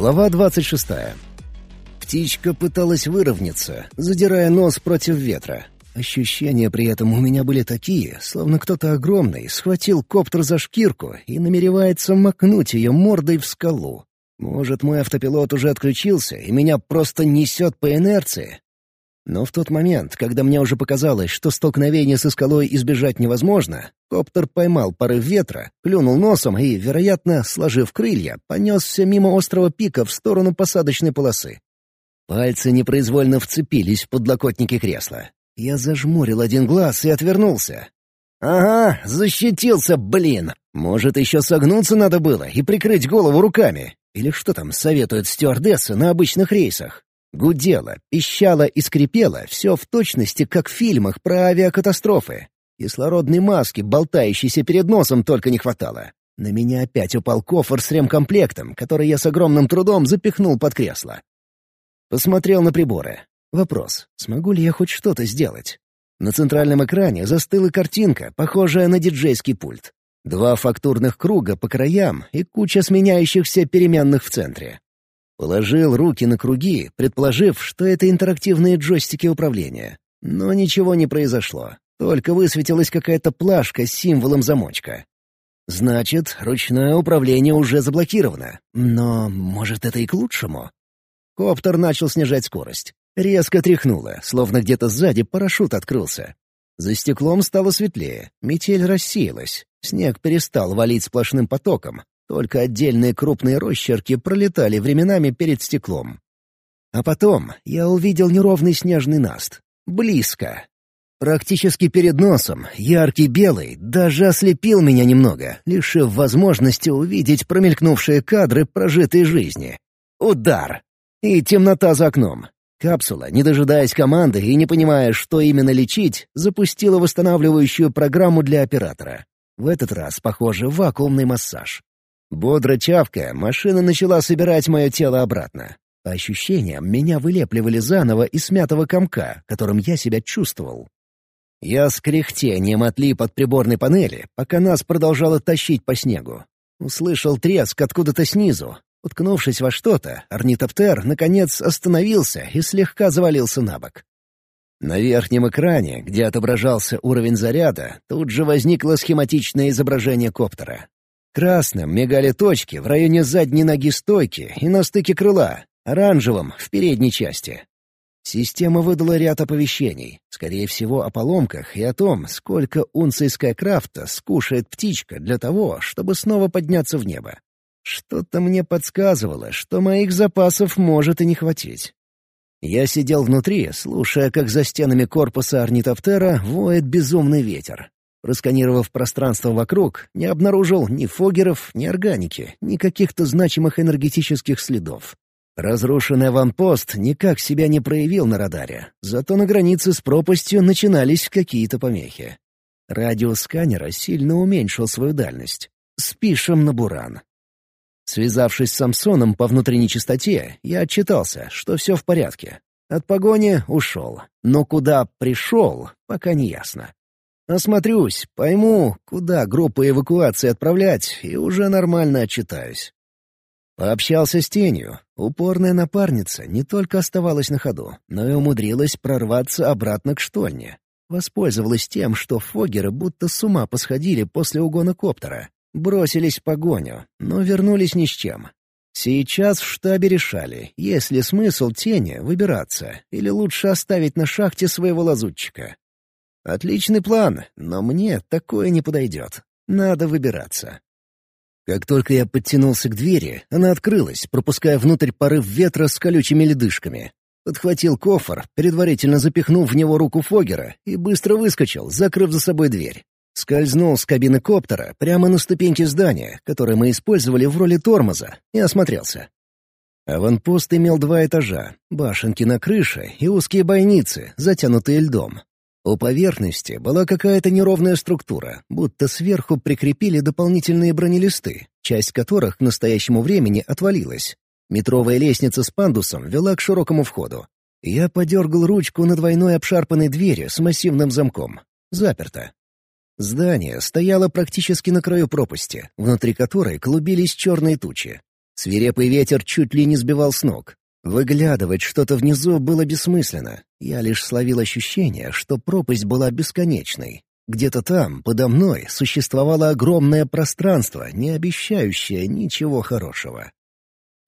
Глава 26. Птичка пыталась выровняться, задирая нос против ветра. Ощущения при этом у меня были такие, словно кто-то огромный схватил коптер за шкирку и намеревается макнуть ее мордой в скалу. Может, мой автопилот уже отключился, и меня просто несет по инерции? Но в тот момент, когда мне уже показалось, что столкновение со скалой избежать невозможно, коптер поймал порыв ветра, клюнул носом и, вероятно, сложив крылья, понесся мимо острого пика в сторону посадочной полосы. Пальцы непроизвольно вцепились в подлокотники кресла. Я зажмурил один глаз и отвернулся. «Ага, защитился, блин! Может, еще согнуться надо было и прикрыть голову руками? Или что там советуют стюардессы на обычных рейсах? Гудело, пищало и скрипело все в точности, как в фильмах про авиакатастрофы. Кислородной маски, болтающейся перед носом, только не хватало. На меня опять упал кофр с ремкомплектом, который я с огромным трудом запихнул под кресло. Посмотрел на приборы. Вопрос, смогу ли я хоть что-то сделать? На центральном экране застыла картинка, похожая на диджейский пульт. Два фактурных круга по краям и куча сменяющихся переменных в центре. Положил руки на круги, предположив, что это интерактивные джойстики управления. Но ничего не произошло. Только высветилась какая-то плашка с символом замочка. Значит, ручное управление уже заблокировано. Но, может, это и к лучшему? Коптер начал снижать скорость. Резко тряхнуло, словно где-то сзади парашют открылся. За стеклом стало светлее, метель рассеялась, снег перестал валить сплошным потоком, только отдельные крупные росчерки пролетали временами перед стеклом. А потом я увидел неровный снежный наст. Близко. Практически перед носом, яркий белый, даже ослепил меня немного, лишив возможности увидеть промелькнувшие кадры прожитой жизни. Удар! И темнота за окном. Капсула, не дожидаясь команды и не понимая, что именно лечить, запустила восстанавливающую программу для оператора. В этот раз, похоже, вакуумный массаж. Бодро чавкая, машина начала собирать мое тело обратно. По ощущениям, меня вылепливали заново из смятого комка, которым я себя чувствовал. Я с кряхтением отлип от приборной панели, пока нас продолжало тащить по снегу. Услышал треск откуда-то снизу. Уткнувшись во что-то, орнитоптер, наконец, остановился и слегка завалился на бок. На верхнем экране, где отображался уровень заряда, тут же возникло схематичное изображение коптера. Красным мигали точки в районе задней ноги стойки и на стыке крыла, оранжевым — в передней части. Система выдала ряд оповещений, скорее всего, о поломках и о том, сколько унций Скайкрафта скушает птичка для того, чтобы снова подняться в небо. Что-то мне подсказывало, что моих запасов может и не хватить. Я сидел внутри, слушая, как за стенами корпуса орнитоптера воет безумный ветер. Просканировав пространство вокруг, не обнаружил ни фогеров, ни органики, ни каких-то значимых энергетических следов. Разрушенный аванпост никак себя не проявил на радаре, зато на границе с пропастью начинались какие-то помехи. Радиус сканера сильно уменьшил свою дальность. Спишем на буран. Связавшись с Самсоном по внутренней частоте, я отчитался, что все в порядке. От погони ушел, но куда пришел, пока не ясно. Осмотрюсь, пойму, куда группу эвакуации отправлять, и уже нормально отчитаюсь. Пообщался с тенью. Упорная напарница не только оставалась на ходу, но и умудрилась прорваться обратно к штольне. Воспользовалась тем, что фогеры будто с ума посходили после угона коптера. Бросились в погоню, но вернулись ни с чем. Сейчас в штабе решали, есть ли смысл тени выбираться, или лучше оставить на шахте своего лазутчика. Отличный план, но мне такое не подойдет. Надо выбираться. Как только я подтянулся к двери, она открылась, пропуская внутрь порыв ветра с колючими ледышками. Подхватил кофр, предварительно запихнув в него руку Фогера, и быстро выскочил, закрыв за собой дверь. Скользнул с кабины коптера прямо на ступеньки здания, которые мы использовали в роли тормоза, и осмотрелся. Аванпост имел два этажа, башенки на крыше и узкие бойницы, затянутые льдом. У поверхности была какая-то неровная структура, будто сверху прикрепили дополнительные бронелисты, часть которых к настоящему времени отвалилась. Метровая лестница с пандусом вела к широкому входу. Я подергал ручку на двойной обшарпанной двери с массивным замком. Заперто. Здание стояло практически на краю пропасти, внутри которой клубились черные тучи. Свирепый ветер чуть ли не сбивал с ног. Выглядывать что-то внизу было бессмысленно. Я лишь словил ощущение, что пропасть была бесконечной. Где-то там, подо мной, существовало огромное пространство, не обещающее ничего хорошего.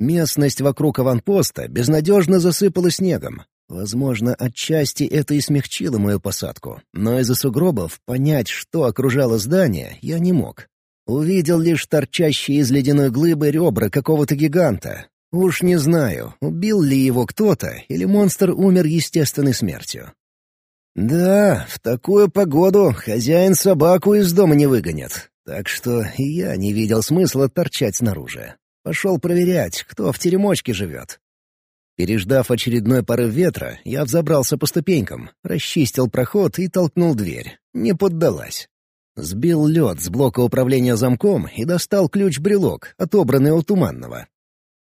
Местность вокруг аванпоста безнадежно засыпала снегом. Возможно, отчасти это и смягчило мою посадку, но из-за сугробов понять, что окружало здание, я не мог. Увидел лишь торчащие из ледяной глыбы ребра какого-то гиганта. Уж не знаю, убил ли его кто-то, или монстр умер естественной смертью. Да, в такую погоду хозяин собаку из дома не выгонит, так что и я не видел смысла торчать снаружи. Пошел проверять, кто в теремочке живет. Переждав очередной порыв ветра, я взобрался по ступенькам, расчистил проход и толкнул дверь. Не поддалась. Сбил лед с блока управления замком и достал ключ-брелок, отобранный у Туманного.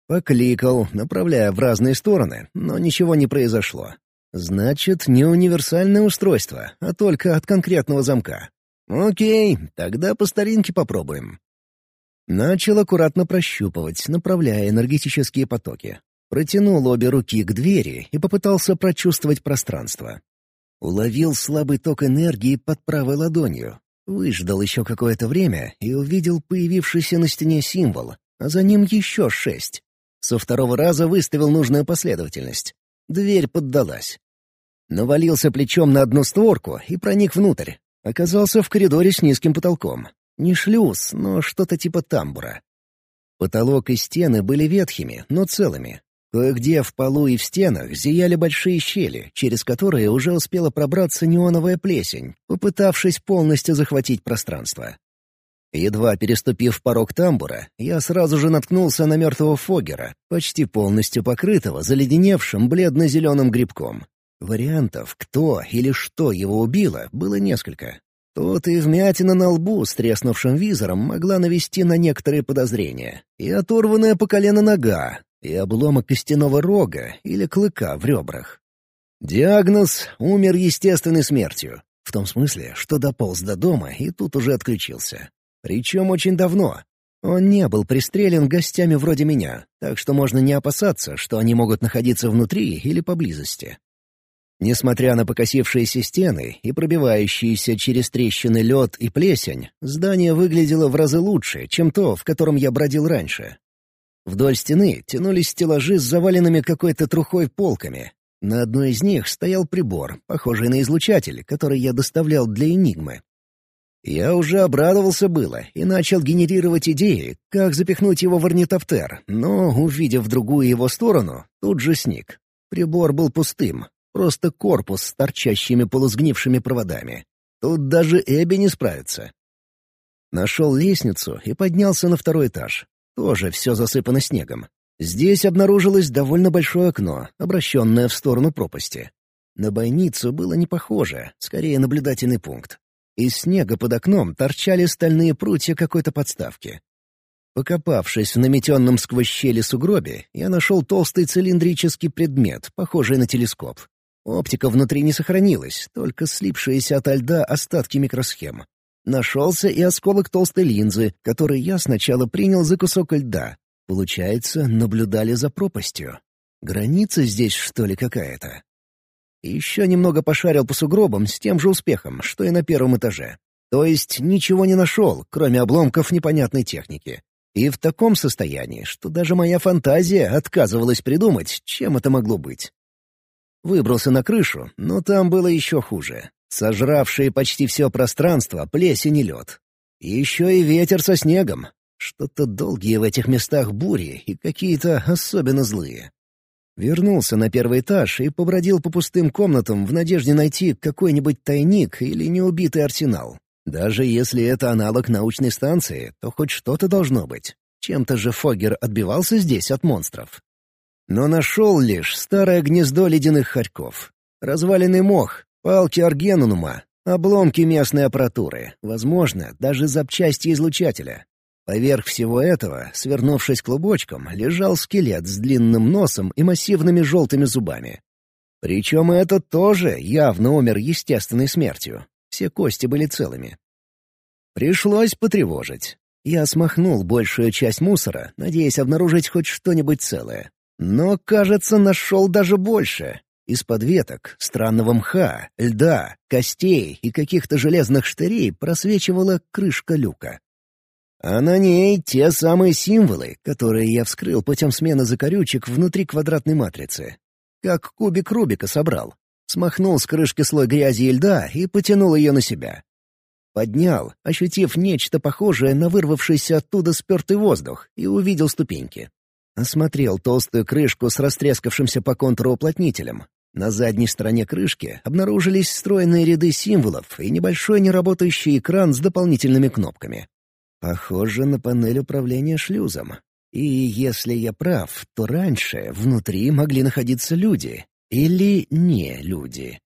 Покликал, направляя в разные стороны, но ничего не произошло. Значит, не универсальное устройство, а только от конкретного замка. Окей, тогда по старинке попробуем. Начал аккуратно прощупывать, направляя энергетические потоки. Протянул обе руки к двери и попытался прочувствовать пространство. Уловил слабый ток энергии под правой ладонью. Выждал еще какое-то время и увидел появившийся на стене символ, а за ним еще шесть. Со второго раза выставил нужную последовательность. Дверь поддалась. Навалился плечом на одну створку и проник внутрь. Оказался в коридоре с низким потолком. Не шлюз, но что-то типа тамбура. Потолок и стены были ветхими, но целыми. Кое-где в полу и в стенах зияли большие щели, через которые уже успела пробраться неоновая плесень, попытавшись полностью захватить пространство. Едва переступив порог тамбура, я сразу же наткнулся на мертвого Фогера, почти полностью покрытого заледеневшим бледно-зеленым грибком. Вариантов, кто или что его убило, было несколько. Тут и вмятина на лбу с треснувшим визором могла навести на некоторые подозрения, и оторванная по колено нога, и обломок костяного рога или клыка в ребрах. Диагноз — умер естественной смертью, в том смысле, что дополз до дома и тут уже отключился. Причем очень давно. Он не был пристрелен гостями вроде меня, так что можно не опасаться, что они могут находиться внутри или поблизости. Несмотря на покосившиеся стены и пробивающиеся через трещины лед и плесень, здание выглядело в разы лучше, чем то, в котором я бродил раньше. Вдоль стены тянулись стеллажи с заваленными какой-то трухой полками. На одной из них стоял прибор, похожий на излучатель, который я доставлял для «Энигмы». Я уже обрадовался было и начал генерировать идеи, как запихнуть его в орнитоптер, но, увидев другую его сторону, тут же сник. Прибор был пустым, просто корпус с торчащими полусгнившими проводами. Тут даже Эбби не справится. Нашел лестницу и поднялся на второй этаж. Тоже все засыпано снегом. Здесь обнаружилось довольно большое окно, обращенное в сторону пропасти. На бойницу было не похоже, скорее наблюдательный пункт. Из снега под окном торчали стальные прутья какой-то подставки. Покопавшись в наметенном сквозь щели сугробе, я нашел толстый цилиндрический предмет, похожий на телескоп. Оптика внутри не сохранилась, только слипшиеся ото льда остатки микросхем. Нашелся и осколок толстой линзы, который я сначала принял за кусок льда. Получается, наблюдали за пропастью. Граница здесь, что ли, какая-то? Еще немного пошарил по сугробам с тем же успехом, что и на первом этаже. То есть ничего не нашел, кроме обломков непонятной техники. И в таком состоянии, что даже моя фантазия отказывалась придумать, чем это могло быть. Выбрался на крышу, но там было еще хуже. Сожравшие почти все пространство плесень и лед. И еще и ветер со снегом. Что-то долгие в этих местах бури и какие-то особенно злые. Вернулся на первый этаж и побродил по пустым комнатам в надежде найти какой-нибудь тайник или неубитый арсенал. Даже если это аналог научной станции, то хоть что-то должно быть. Чем-то же Фогер отбивался здесь от монстров. Но нашел лишь старое гнездо ледяных хорьков. Разваленный мох, палки аргенунума, обломки местной аппаратуры, возможно, даже запчасти излучателя. Поверх всего этого, свернувшись клубочком, лежал скелет с длинным носом и массивными желтыми зубами. Причем этот тоже явно умер естественной смертью. Все кости были целыми. Пришлось потревожить. Я смахнул большую часть мусора, надеясь обнаружить хоть что-нибудь целое. Но, кажется, нашел даже больше. Из-под веток, странного мха, льда, костей и каких-то железных штырей просвечивала крышка люка. А на ней те самые символы, которые я вскрыл путем смены закорючек внутри квадратной матрицы. Как кубик Рубика собрал. Смахнул с крышки слой грязи и льда и потянул ее на себя. Поднял, ощутив нечто похожее на вырвавшийся оттуда спертый воздух, и увидел ступеньки. Осмотрел толстую крышку с растрескавшимся по контуру уплотнителем. На задней стороне крышки обнаружились стройные ряды символов и небольшой неработающий экран с дополнительными кнопками. Похоже на панель управления шлюзом. И если я прав, то раньше внутри могли находиться люди. Или не люди.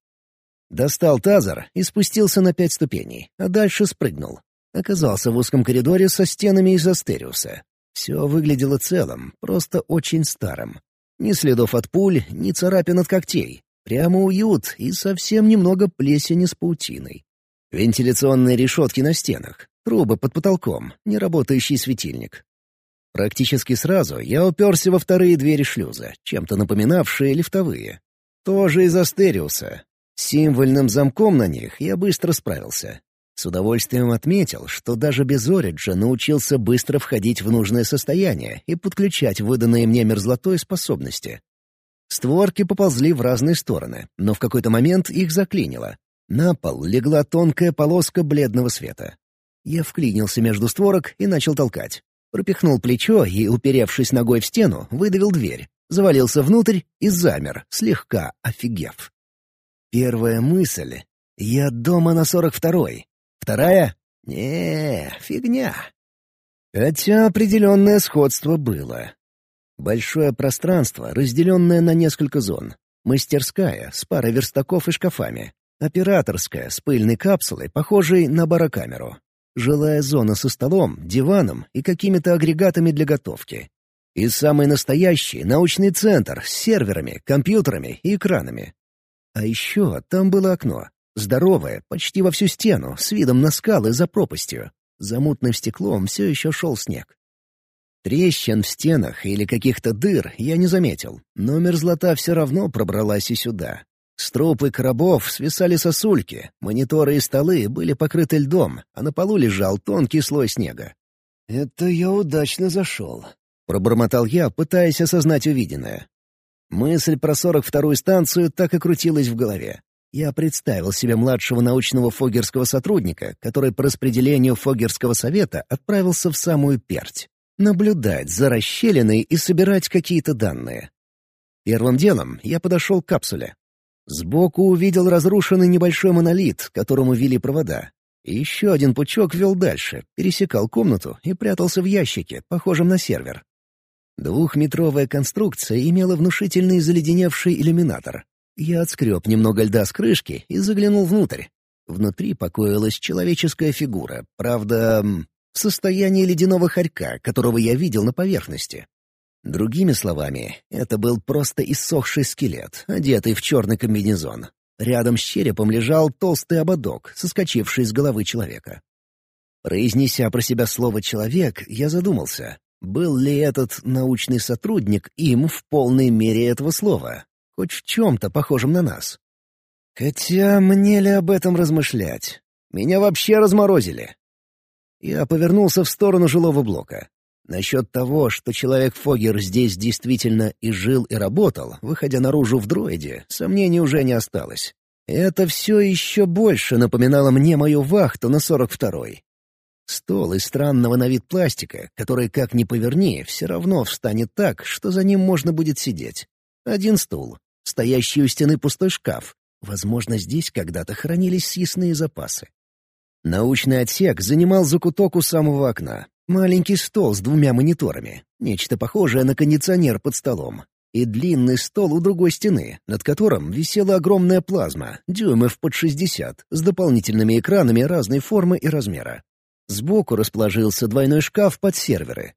Достал тазер и спустился на пять ступеней, а дальше спрыгнул. Оказался в узком коридоре со стенами из астериуса. Все выглядело целым, просто очень старым. Ни следов от пуль, ни царапин от когтей. Прямо уют и совсем немного плесени с паутиной. Вентиляционные решетки на стенах, трубы под потолком, неработающий светильник. Практически сразу я уперся во вторые двери шлюза, чем-то напоминавшие лифтовые. Тоже из Астериуса. Символьным замком на них я быстро справился. С удовольствием отметил, что даже без Ориджа научился быстро входить в нужное состояние и подключать выданные мне мерзлотой способности. Створки поползли в разные стороны, но в какой-то момент их заклинило. На пол легла тонкая полоска бледного света. Я вклинился между створок и начал толкать. Пропихнул плечо и, уперевшись ногой в стену, выдавил дверь, завалился внутрь и замер, слегка офигев. Первая мысль — я дома на сорок второй, Вторая — не, фигня. Хотя определенное сходство было. Большое пространство, разделенное на несколько зон. Мастерская с парой верстаков и шкафами. Операторская с пыльной капсулой, похожей на барокамеру. Жилая зона со столом, диваном и какими-то агрегатами для готовки. И самый настоящий научный центр с серверами, компьютерами и экранами. А еще там было окно, Здоровая, почти во всю стену, с видом на скалы за пропастью. За мутным стеклом все еще шел снег. Трещин в стенах или каких-то дыр я не заметил, но мерзлота все равно пробралась и сюда. С трупы коробов свисали сосульки, мониторы и столы были покрыты льдом, а на полу лежал тонкий слой снега. «Это я удачно зашел», — пробормотал я, пытаясь осознать увиденное. Мысль про сорок вторую станцию так и крутилась в голове. Я представил себе младшего научного фогерского сотрудника, который по распределению фогерского совета отправился в самую перть. Наблюдать за расщелиной и собирать какие-то данные. Первым делом я подошел к капсуле. Сбоку увидел разрушенный небольшой монолит, которому вели провода. И еще один пучок вел дальше, пересекал комнату и прятался в ящике, похожем на сервер. Двухметровая конструкция имела внушительный заледеневший иллюминатор, я отскреб немного льда с крышки и заглянул внутрь. Внутри покоилась человеческая фигура, правда, в состоянии ледяного хорька, которого я видел на поверхности. Другими словами, это был просто иссохший скелет, одетый в черный комбинезон. Рядом с черепом лежал толстый ободок, соскочивший с головы человека. Произнеся про себя слово «человек», я задумался, был ли этот научный сотрудник им в полной мере этого слова, хоть в чем-то похожем на нас. Хотя мне ли об этом размышлять? Меня вообще разморозили. Я повернулся в сторону жилого блока. Насчет того, что человек-фогер здесь действительно и жил, и работал, выходя наружу в дроиде, сомнений уже не осталось. Это все еще больше напоминало мне мою вахту на 42-й. Стол из странного на вид пластика, который, как ни поверни, все равно встанет так, что за ним можно будет сидеть. Один стул, стоящий у стены пустой шкаф. Возможно, здесь когда-то хранились съестные запасы. Научный отсек занимал закуток у самого окна. Маленький стол с двумя мониторами, нечто похожее на кондиционер под столом. И длинный стол у другой стены, над которым висела огромная плазма, дюймов под 60, с дополнительными экранами разной формы и размера. Сбоку расположился двойной шкаф под серверы.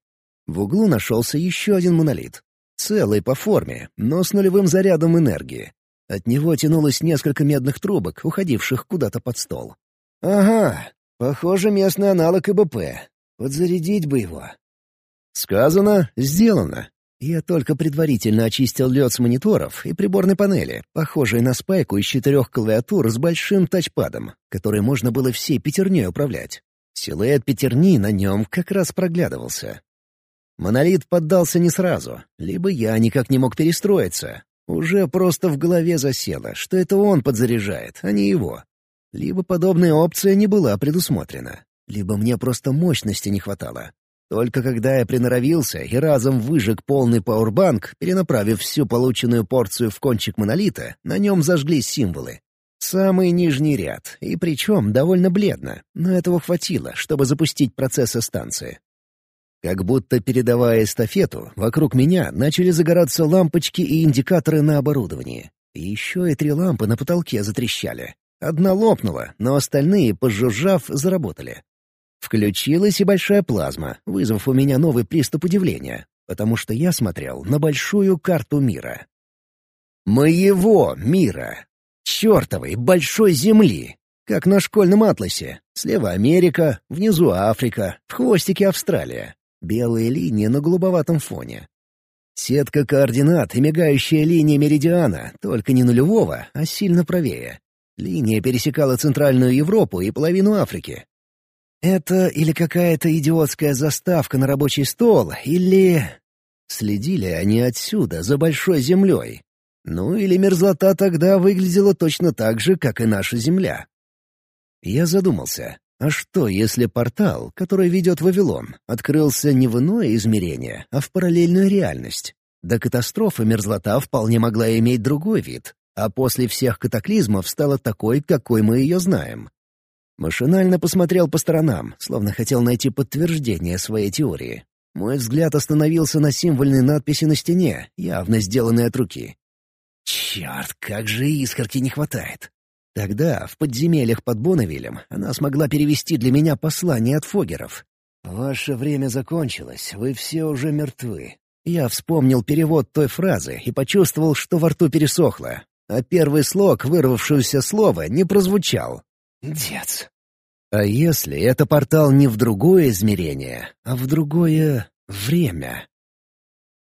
В углу нашелся еще один монолит, Целый по форме, но с нулевым зарядом энергии. От него тянулось несколько медных трубок, уходивших куда-то под стол. «Ага, похоже, местный аналог ИБП. Подзарядить бы его. Сказано, сделано. Я только предварительно очистил лед с мониторов и приборной панели, похожей на спайку из четырех клавиатур с большим тачпадом, который можно было всей пятерней управлять. Силуэт пятерни на нем как раз проглядывался. Монолит поддался не сразу, либо я никак не мог перестроиться. Уже просто в голове засело, что это он подзаряжает, а не его. Либо подобная опция не была предусмотрена, либо мне просто мощности не хватало. Только когда я приноровился и разом выжег полный пауэрбанк, перенаправив всю полученную порцию в кончик монолита, на нем зажглись символы. Самый нижний ряд, и причем довольно бледно, но этого хватило, чтобы запустить процессы станции. Как будто передавая эстафету, вокруг меня начали загораться лампочки и индикаторы на оборудовании. И еще и три лампы на потолке затрещали. Одна лопнула, но остальные, пожужжав, заработали. Включилась и большая плазма, вызвав у меня новый приступ удивления, потому что я смотрел на большую карту мира. Моего мира! Чертовой большой земли! Как на школьном атласе. Слева Америка, внизу Африка, в хвостике Австралия. Белые линии на голубоватом фоне. Сетка координат и мигающая линия меридиана, только не нулевого, а сильно правее. Линия пересекала Центральную Европу и половину Африки, это или какая-то идиотская заставка на рабочий стол, или... Следили они отсюда, за большой землей. Ну или мерзлота тогда выглядела точно так же, как и наша земля. Я задумался, а что, если портал, который ведет Вавилон, открылся не в иное измерение, а в параллельную реальность? До катастрофы мерзлота вполне могла иметь другой вид, а после всех катаклизмов стала такой, какой мы ее знаем. Машинально посмотрел по сторонам, словно хотел найти подтверждение своей теории. Мой взгляд остановился на символьной надписи на стене, явно сделанной от руки. Черт, как же искорки не хватает. Тогда, в подземельях под Бонневилем, она смогла перевести для меня послание от фогеров. «Ваше время закончилось, вы все уже мертвы». Я вспомнил перевод той фразы и почувствовал, что во рту пересохло, а первый слог вырвавшегося слова не прозвучал. Дец. А если это портал не в другое измерение, а в другое время?